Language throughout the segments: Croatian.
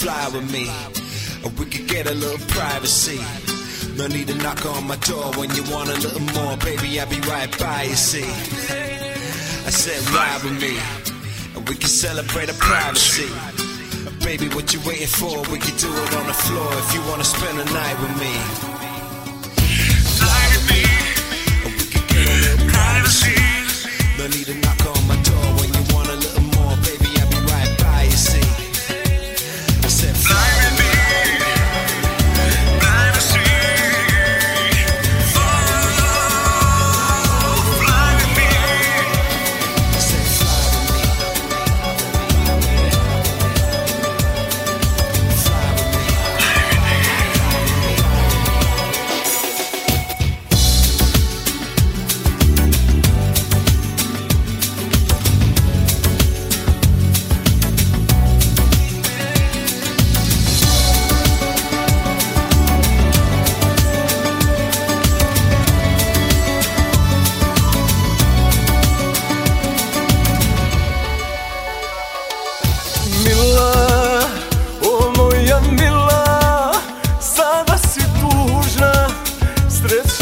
fly with me. Or we could get a little privacy. No need to knock on my door when you want a little more, baby. I'll be right by you. See, I said ride with me, and we can celebrate our privacy. Baby, what you waiting for? We can do it on the floor if you wanna spend the night with me.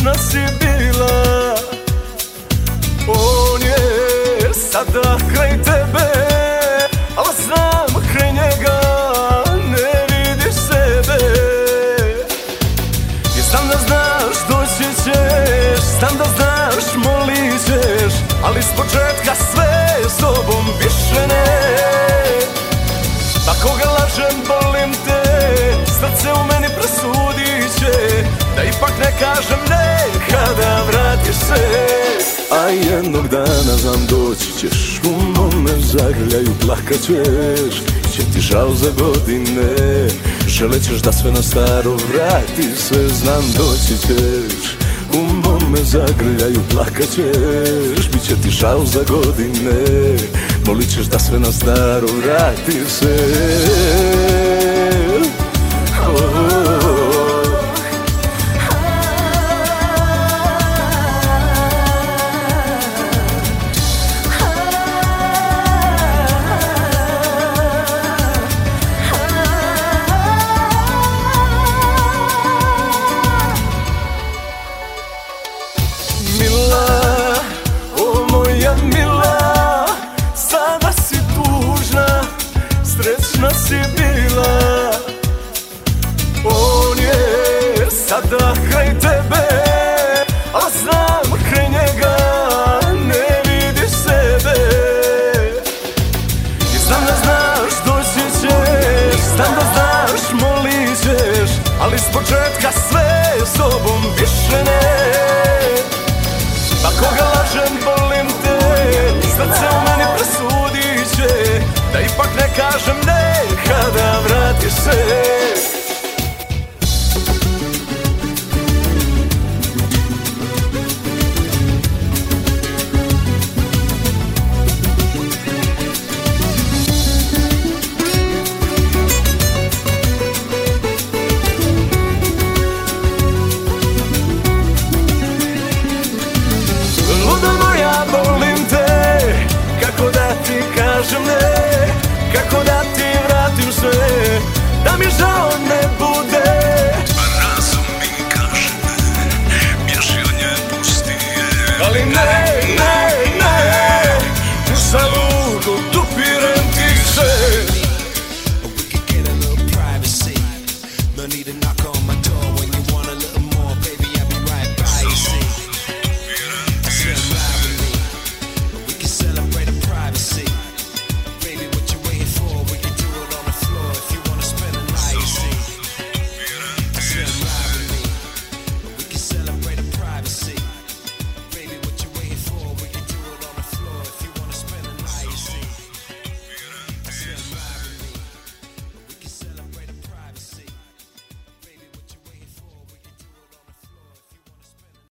Srećna si bila On je sada kraj ne kažem ne Kada vratiš se A jednog dana znam doći ćeš U mome zagrljaju plakat ćeš Će ti žao za godine. Želećeš da sve na staro vrati se Znam doći ćeš u mome zagrljaju plakat ćeš Biće ti žao za godine. Molit ćeš da sve na staro vrati se si bila. On je sada kraj tebe kažem ne Kako da ti vratim sve Da mi žao ne bude. Pa razum mi kaže ne Bježanje pusti je. Ali ne, ne, ne U zaludu dupirem ti se We could get a little privacy No need to knock on my door.